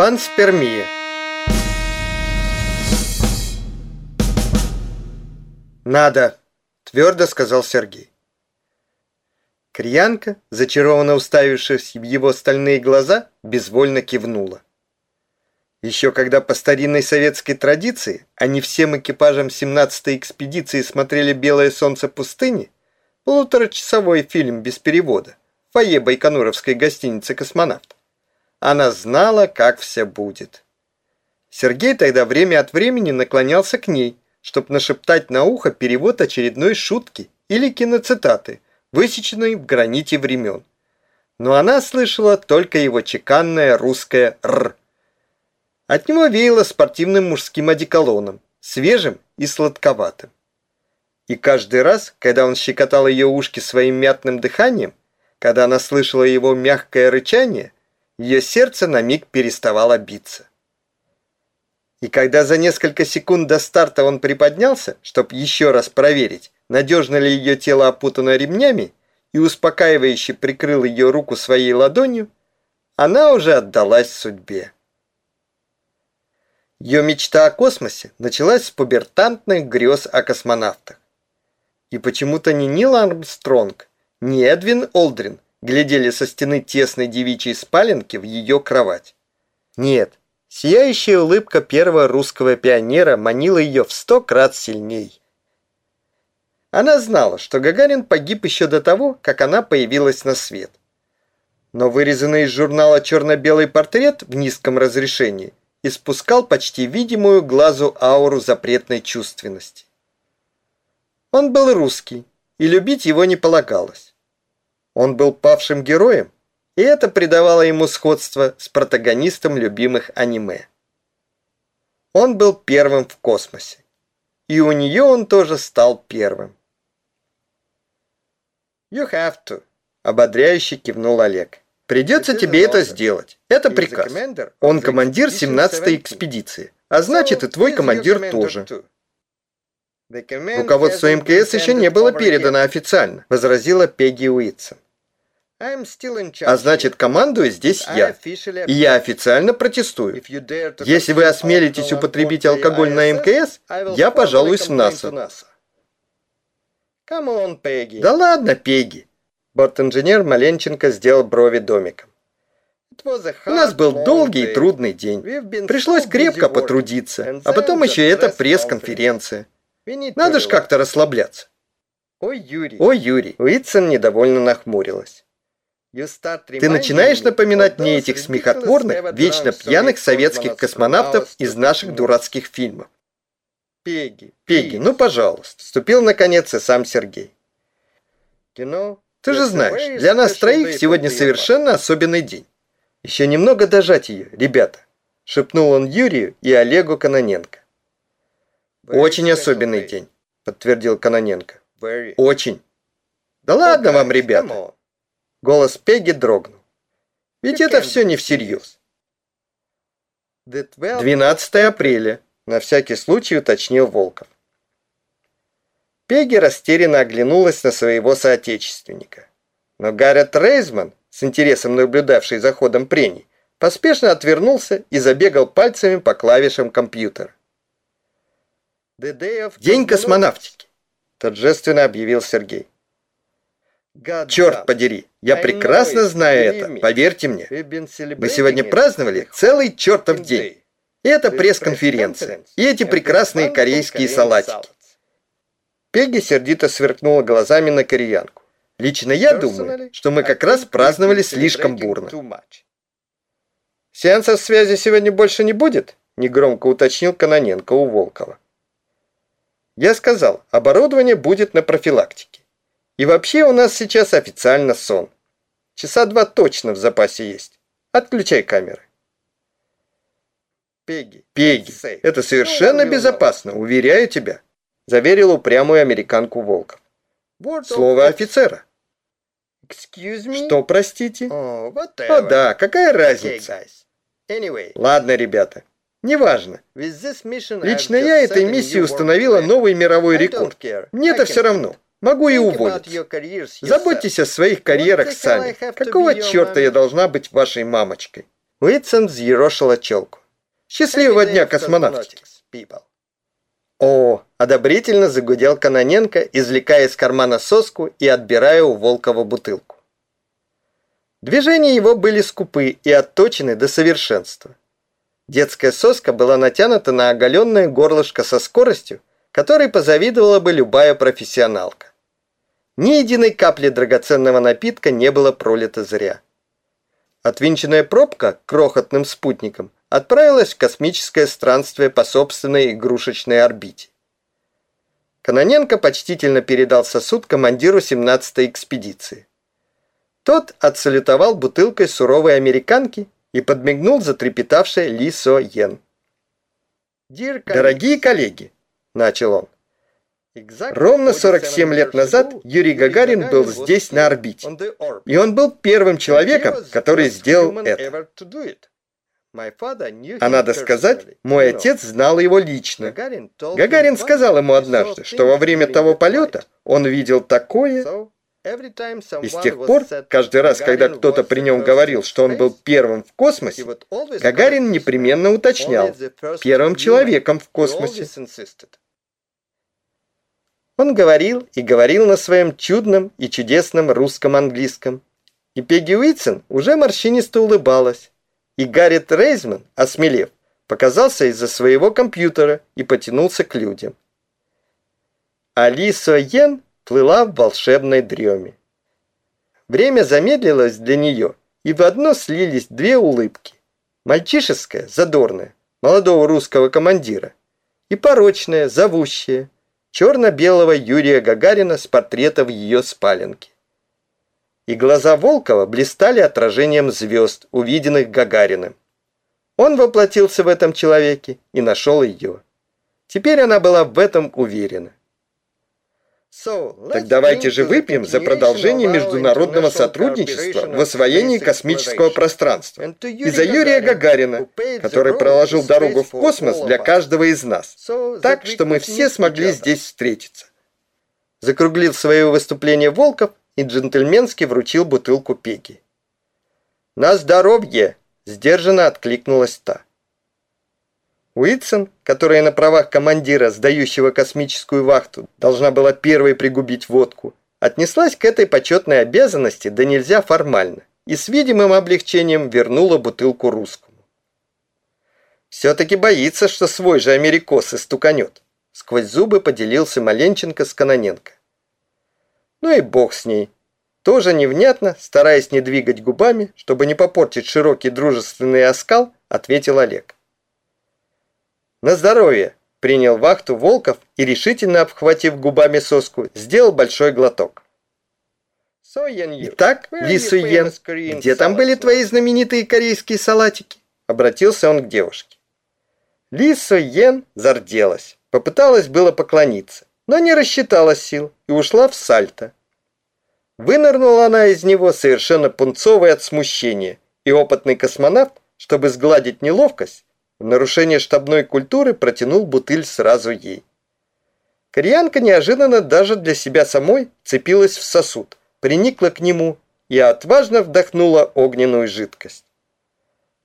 Панспермия. «Надо!» – твердо сказал Сергей. Криянка, зачарованно уставившись в его стальные глаза, безвольно кивнула. Еще когда по старинной советской традиции они всем экипажам 17-й экспедиции смотрели «Белое солнце пустыни», полуторачасовой фильм без перевода, фойе Байконуровской гостиницы «Космонавт», она знала, как все будет. Сергей тогда время от времени наклонялся к ней, чтобы нашептать на ухо перевод очередной шутки или киноцитаты, высеченной в граните времен. Но она слышала только его чеканное русское «р». От него веяло спортивным мужским одеколоном, свежим и сладковатым. И каждый раз, когда он щекотал ее ушки своим мятным дыханием, когда она слышала его мягкое рычание – ее сердце на миг переставало биться. И когда за несколько секунд до старта он приподнялся, чтобы еще раз проверить, надежно ли ее тело опутано ремнями, и успокаивающе прикрыл ее руку своей ладонью, она уже отдалась судьбе. Ее мечта о космосе началась с пубертантных грез о космонавтах. И почему-то ни Нил Армстронг, ни Эдвин Олдрин глядели со стены тесной девичьей спаленки в ее кровать. Нет, сияющая улыбка первого русского пионера манила ее в сто крат сильней. Она знала, что Гагарин погиб еще до того, как она появилась на свет. Но вырезанный из журнала черно-белый портрет в низком разрешении испускал почти видимую глазу ауру запретной чувственности. Он был русский, и любить его не полагалось. Он был павшим героем, и это придавало ему сходство с протагонистом любимых аниме. Он был первым в космосе, и у нее он тоже стал первым. «You have to», — ободряюще кивнул Олег. «Придется тебе это сделать. Это приказ. Он командир 17-й экспедиции, а значит и твой командир тоже». «Руководство МКС еще не было передано официально», — возразила Пегги Уитсон. А значит, командую здесь я. И я официально протестую. Если вы осмелитесь употребить алкоголь на МКС, я пожалуюсь в НАСА. Да ладно, Пегги. Борт-инженер Маленченко сделал брови домиком. У нас был долгий и трудный день. Пришлось крепко потрудиться. А потом еще эта пресс-конференция. Надо ж как-то расслабляться. Ой, Юрий. Ой, Юрий. Уитсон недовольно нахмурилась. Ты начинаешь напоминать мне этих смехотворных, вечно пьяных советских космонавтов из наших дурацких фильмов. Пеги, Пеги, ну пожалуйста, вступил наконец и сам Сергей. Ты же знаешь, для нас троих сегодня совершенно особенный день. Еще немного дожать ее, ребята, шепнул он Юрию и Олегу Каноненко. Очень особенный день, подтвердил Каноненко. Очень. Да ладно вам, ребята. Голос Пеги дрогнул. Ведь это все не всерьез. 12 апреля, на всякий случай уточнил Волков. Пеги растерянно оглянулась на своего соотечественника. Но Гаррет Рейзман, с интересом наблюдавший за ходом прений, поспешно отвернулся и забегал пальцами по клавишам компьютера. «День космонавтики», – торжественно объявил Сергей. Черт подери, я прекрасно знаю это, поверьте мне. Мы сегодня праздновали целый чертов день. И это пресс-конференция, и эти прекрасные корейские салатики. Пегги сердито сверкнула глазами на кореянку. Лично я думаю, что мы как раз праздновали слишком бурно. «Сеансов связи сегодня больше не будет?» негромко уточнил Каноненко у Волкова. Я сказал, оборудование будет на профилактике. И вообще у нас сейчас официально сон. Часа два точно в запасе есть. Отключай камеры. Пеги, Пеги, это совершенно безопасно, уверяю тебя, заверил упрямую американку Волков. Слово офицера. Что, простите? О, да, какая разница? Ладно, ребята, неважно. Лично я этой миссией установила новый мировой рекорд. Мне это все равно. Могу и уволить. Заботьтесь о своих карьерах сами. Какого черта я должна быть вашей мамочкой? Уитсон взъерошила челку. «Счастливого дня, космонавтики!» О, одобрительно загудел Каноненко, извлекая из кармана соску и отбирая у Волкова бутылку. Движения его были скупы и отточены до совершенства. Детская соска была натянута на оголенное горлышко со скоростью, которой позавидовала бы любая профессионалка. Ни единой капли драгоценного напитка не было пролито зря. Отвинченная пробка крохотным спутником отправилась в космическое странствие по собственной игрушечной орбите. Каноненко почтительно передал сосуд командиру 17-й экспедиции. Тот отсалютовал бутылкой суровой американки и подмигнул затрепетавшей Ли Со Йен. «Дорогие коллеги!» – начал он. Ровно 47 лет назад Юрий Гагарин был здесь, на орбите. И он был первым человеком, который сделал это. А надо сказать, мой отец знал его лично. Гагарин сказал ему однажды, что во время того полета он видел такое... И с тех пор, каждый раз, когда кто-то при нем говорил, что он был первым в космосе, Гагарин непременно уточнял, первым человеком в космосе. Он говорил и говорил на своем чудном и чудесном русском-английском. И Пегги Уитсон уже морщинисто улыбалась. И Гаррет Рейзман, осмелев, показался из-за своего компьютера и потянулся к людям. Алиса Йен плыла в волшебной дреме. Время замедлилось для нее, и в одно слились две улыбки. Мальчишеская, задорная, молодого русского командира, и порочная, зовущая, черно-белого Юрия Гагарина с портрета в ее спаленке. И глаза Волкова блистали отражением звезд, увиденных Гагариным. Он воплотился в этом человеке и нашел ее. Теперь она была в этом уверена. Так давайте же выпьем за продолжение международного сотрудничества в освоении космического пространства и за Юрия Гагарина, который проложил дорогу в космос для каждого из нас, так, что мы все смогли здесь встретиться. Закруглил свое выступление Волков и джентльменски вручил бутылку Пеги. «На здоровье!» – сдержанно откликнулась та. Уитсон, которая на правах командира, сдающего космическую вахту, должна была первой пригубить водку, отнеслась к этой почетной обязанности да нельзя формально и с видимым облегчением вернула бутылку русскому. Все-таки боится, что свой же америкос истуканет. Сквозь зубы поделился Маленченко с Каноненко. Ну и бог с ней. Тоже невнятно, стараясь не двигать губами, чтобы не попортить широкий дружественный оскал, ответил Олег. «На здоровье!» – принял вахту Волков и, решительно обхватив губами соску, сделал большой глоток. «Итак, Ли Суйен, где там были твои знаменитые корейские салатики?» – обратился он к девушке. Ли Суйен зарделась, попыталась было поклониться, но не рассчитала сил и ушла в сальто. Вынырнула она из него совершенно пунцовой от смущения, и опытный космонавт, чтобы сгладить неловкость, в нарушение штабной культуры протянул бутыль сразу ей. Кореянка неожиданно даже для себя самой цепилась в сосуд, приникла к нему и отважно вдохнула огненную жидкость.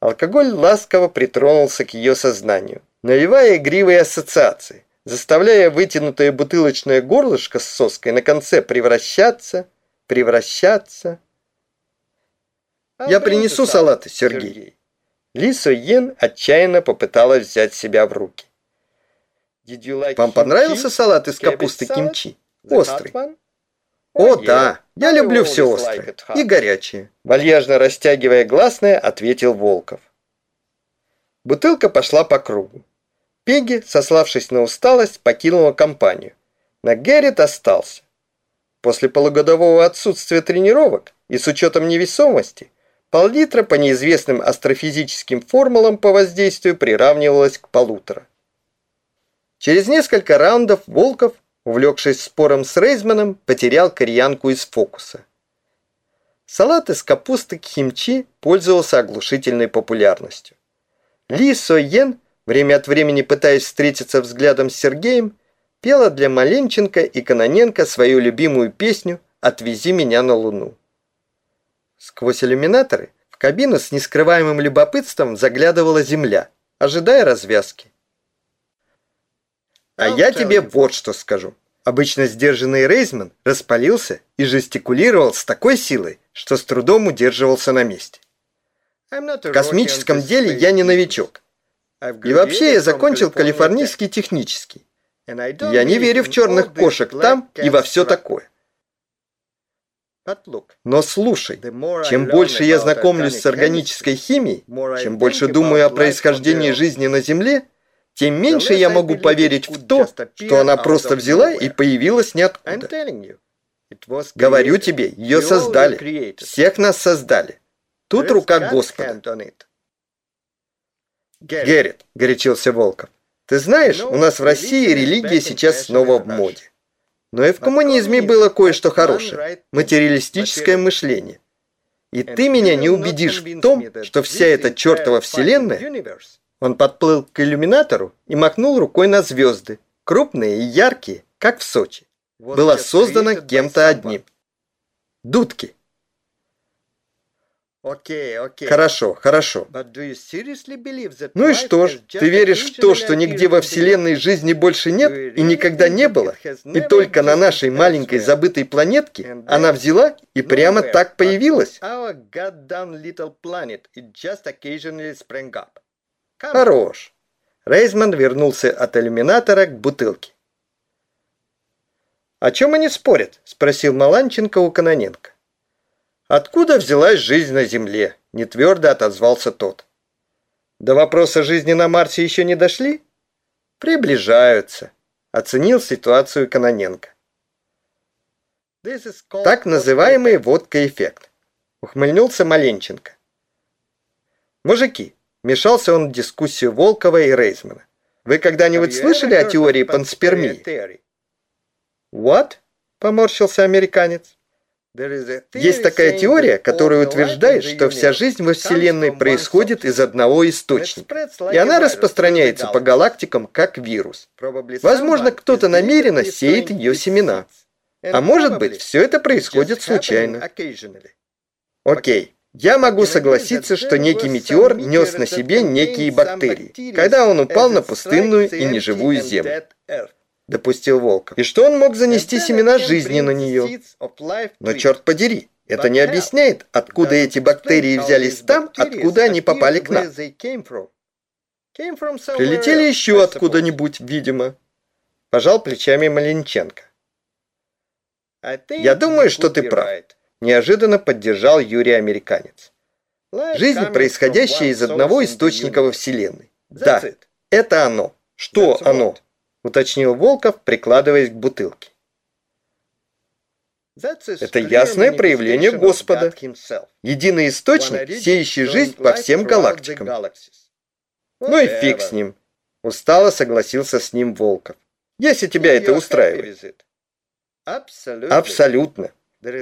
Алкоголь ласково притронулся к ее сознанию, навевая игривые ассоциации, заставляя вытянутое бутылочное горлышко с соской на конце превращаться, превращаться. «Я принесу салаты, Сергей», ли Йен отчаянно попыталась взять себя в руки. Вам понравился салат из капусты кимчи? Острый. О, да, я люблю все острое и горячее. Вальяжно растягивая гласное, ответил Волков. Бутылка пошла по кругу. Пеги, сославшись на усталость, покинула компанию. Но Геррит остался. После полугодового отсутствия тренировок и с учетом невесомости, Пол-литра по неизвестным астрофизическим формулам по воздействию приравнивалось к полутора. Через несколько раундов Волков, увлекшись спором с Рейзманом, потерял кореянку из фокуса. Салат из капусты кхимчи пользовался оглушительной популярностью. Ли Со Йен, время от времени пытаясь встретиться взглядом с Сергеем, пела для Маленченко и Каноненко свою любимую песню «Отвези меня на Луну». Сквозь иллюминаторы в кабину с нескрываемым любопытством заглядывала земля, ожидая развязки. А я тебе вот что скажу. Обычно сдержанный Рейзман распалился и жестикулировал с такой силой, что с трудом удерживался на месте. В космическом деле я не новичок. И вообще я закончил Калифорнийский технический. Я не верю в черных кошек там и во все такое. Но слушай, чем больше я знакомлюсь с органической химией, чем больше думаю о происхождении жизни на Земле, тем меньше я могу поверить в то, что она просто взяла и появилась ниоткуда. Говорю тебе, ее создали. Всех нас создали. Тут рука Господа. Геррит, горячился Волков, ты знаешь, у нас в России религия сейчас снова в моде. Но и в коммунизме было кое-что хорошее – материалистическое мышление. И ты меня не убедишь в том, что вся эта чертова вселенная он подплыл к иллюминатору и махнул рукой на звезды, крупные и яркие, как в Сочи. Была создана кем-то одним. Дудки. Окей, окей. Хорошо, хорошо. Ну и что ж, ты веришь в то, что нигде во Вселенной жизни больше нет и никогда не было, и только на нашей маленькой забытой планетке она взяла и прямо так появилась? Хорош. Рейзман вернулся от иллюминатора к бутылке. «О чем они спорят?» – спросил Маланченко у Каноненко. «Откуда взялась жизнь на Земле?» – нетвердо отозвался тот. «До вопроса жизни на Марсе еще не дошли?» «Приближаются», – оценил ситуацию Каноненко. «Так называемый водка-эффект», – ухмыльнулся Маленченко. «Мужики, Мешался он в дискуссию Волкова и Рейзмана. Вы когда-нибудь слышали о теории панспермии? What? Поморщился американец. Есть такая теория, которая утверждает, что вся жизнь во Вселенной происходит из одного источника, и она распространяется по галактикам как вирус. Возможно, кто-то намеренно сеет ее семена. А может быть, все это происходит случайно. Окей, я могу согласиться, что некий метеор нес на себе некие бактерии, когда он упал на пустынную и неживую землю. Допустил Волков. И что он мог занести семена жизни на нее? Но черт подери, это не объясняет, откуда эти бактерии взялись там, откуда они попали к нам. Прилетели еще откуда-нибудь, видимо. Пожал плечами Маленченко. Я думаю, что ты прав неожиданно поддержал Юрий Американец. Жизнь, происходящая из одного источника во Вселенной. Да, это оно. Что оно? Уточнил Волков, прикладываясь к бутылке. Это ясное проявление Господа. Единый источник, сеющий жизнь по всем галактикам. Ну и фиг с ним. Устало согласился с ним Волков. Если тебя это устраивает. Абсолютно.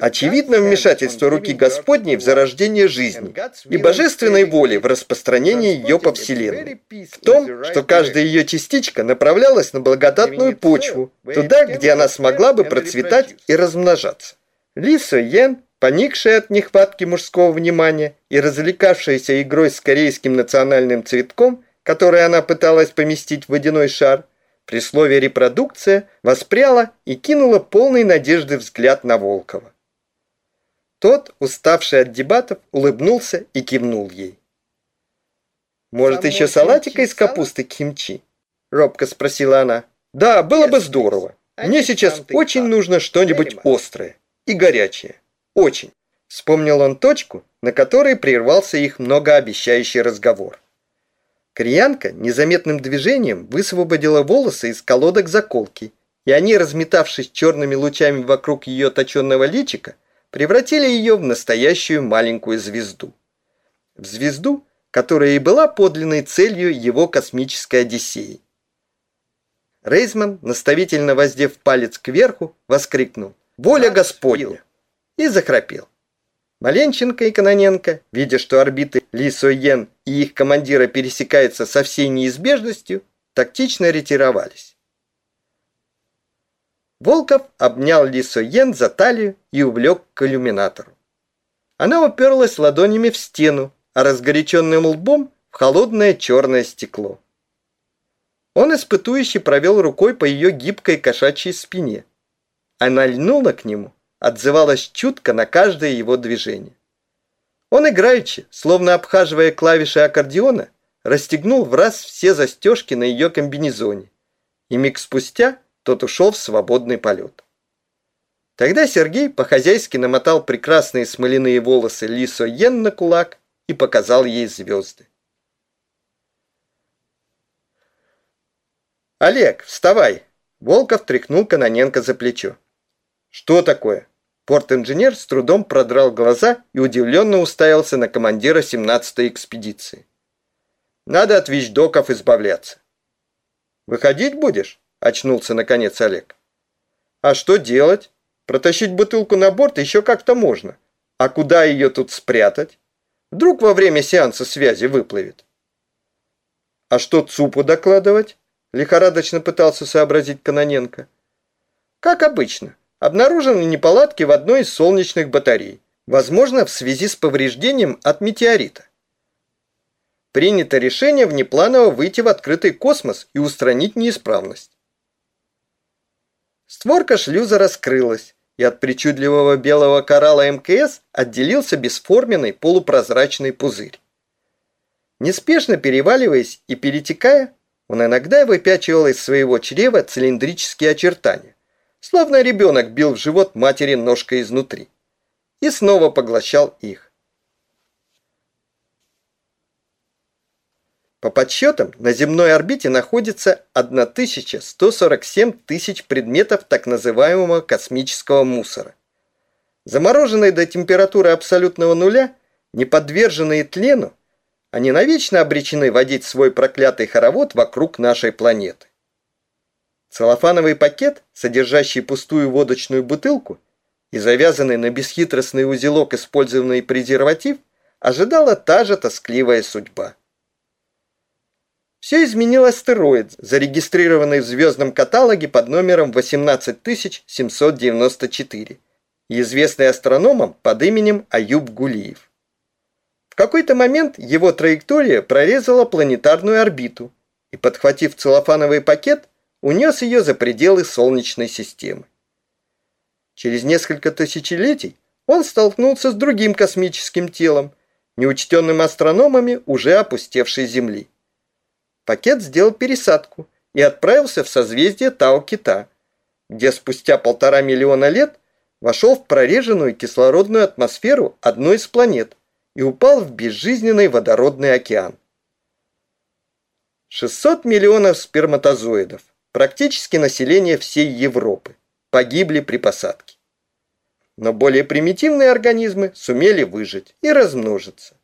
Очевидно вмешательство руки Господней в зарождение жизни и божественной воли в распространении ее по Вселенной. В том, что каждая ее частичка направлялась на благодатную почву, туда, где она смогла бы процветать и размножаться. Лисо Йен, поникшая от нехватки мужского внимания и развлекавшаяся игрой с корейским национальным цветком, который она пыталась поместить в водяной шар, при слове «репродукция» воспряла и кинула полный надежды взгляд на Волкова. Тот, уставший от дебатов, улыбнулся и кивнул ей. «Может, еще салатика из капусты кимчи?» — робко спросила она. «Да, было бы здорово. Мне сейчас очень нужно что-нибудь острое и горячее. Очень». Вспомнил он точку, на которой прервался их многообещающий разговор. Криянка незаметным движением высвободила волосы из колодок заколки, и они, разметавшись черными лучами вокруг ее точенного личика, превратили ее в настоящую маленькую звезду. В звезду, которая и была подлинной целью его космической Одиссеи. Рейзман, наставительно воздев палец кверху, воскликнул «Воля Господня!» и захрапел. Маленченко и Каноненко, видя, что орбиты Ли Сойен и их командира пересекаются со всей неизбежностью, тактично ретировались. Волков обнял Лису Йен за талию и увлек к иллюминатору. Она уперлась ладонями в стену, а разгоряченным лбом в холодное черное стекло. Он испытующе провел рукой по ее гибкой кошачьей спине. Она льнула к нему, отзывалась чутко на каждое его движение. Он играючи, словно обхаживая клавиши аккордеона, расстегнул в раз все застежки на ее комбинезоне, и миг спустя тот ушел в свободный полет. Тогда Сергей по-хозяйски намотал прекрасные смоляные волосы Лисо Йен на кулак и показал ей звезды. «Олег, вставай!» Волков тряхнул Каноненко за плечо. «Что такое?» Порт-инженер с трудом продрал глаза и удивленно уставился на командира 17-й экспедиции. «Надо от вещдоков избавляться». «Выходить будешь?» – очнулся наконец Олег. «А что делать? Протащить бутылку на борт еще как-то можно. А куда ее тут спрятать? Вдруг во время сеанса связи выплывет?» «А что ЦУПу докладывать?» – лихорадочно пытался сообразить Каноненко. «Как обычно. Обнаружены неполадки в одной из солнечных батарей, возможно, в связи с повреждением от метеорита. Принято решение внепланово выйти в открытый космос и устранить неисправность. Створка шлюза раскрылась, и от причудливого белого коралла МКС отделился бесформенный полупрозрачный пузырь. Неспешно переваливаясь и перетекая, он иногда выпячивал из своего чрева цилиндрические очертания словно ребенок бил в живот матери ножкой изнутри, и снова поглощал их. По подсчетам, на земной орбите находится 1147 тысяч предметов так называемого космического мусора. Замороженные до температуры абсолютного нуля, не подверженные тлену, они навечно обречены водить свой проклятый хоровод вокруг нашей планеты. Целлофановый пакет, содержащий пустую водочную бутылку и завязанный на бесхитростный узелок использованный презерватив, ожидала та же тоскливая судьба. Все изменил астероид, зарегистрированный в звездном каталоге под номером 18794 и известный астрономом под именем Аюб Гулиев. В какой-то момент его траектория прорезала планетарную орбиту, и, подхватив целлофановый пакет, унес ее за пределы Солнечной системы. Через несколько тысячелетий он столкнулся с другим космическим телом, неучтенным астрономами уже опустевшей Земли. Пакет сделал пересадку и отправился в созвездие Тау-Кита, где спустя полтора миллиона лет вошел в прореженную кислородную атмосферу одной из планет и упал в безжизненный водородный океан. 600 миллионов сперматозоидов, Практически население всей Европы погибли при посадке. Но более примитивные организмы сумели выжить и размножиться.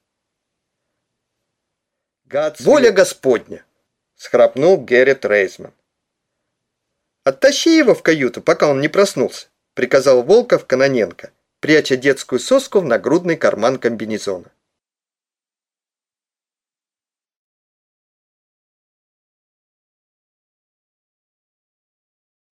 «Воля Господня!» – схрапнул Геррит Рейзман. «Оттащи его в каюту, пока он не проснулся», – приказал Волков Каноненко, пряча детскую соску в нагрудный карман комбинезона.